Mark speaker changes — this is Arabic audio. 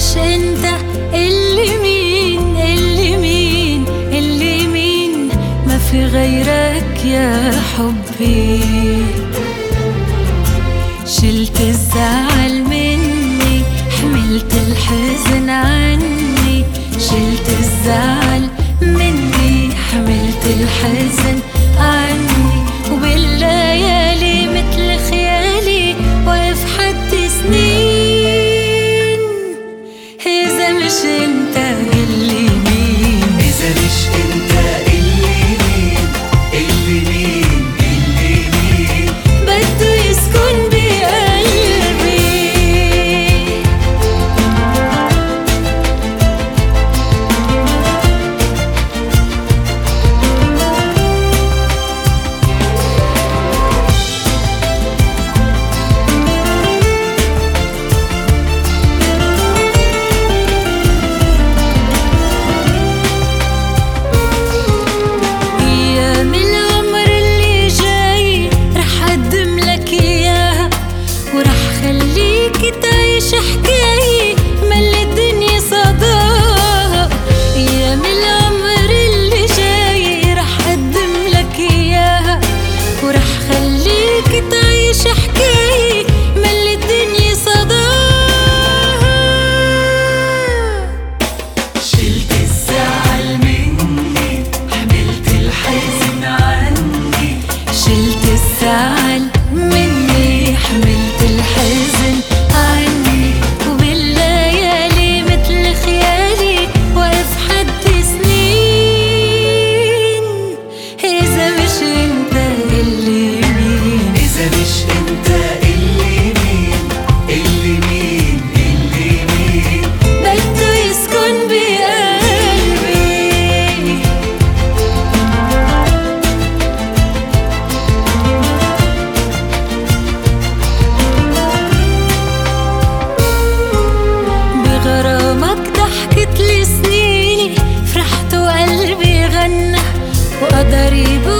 Speaker 1: مش انت اللي مين
Speaker 2: اللي مين اللي مين؟
Speaker 1: ما في غيرك يا حبي.
Speaker 2: شلت الزعل مني حملت الحزن عني.
Speaker 1: شلت الزعل But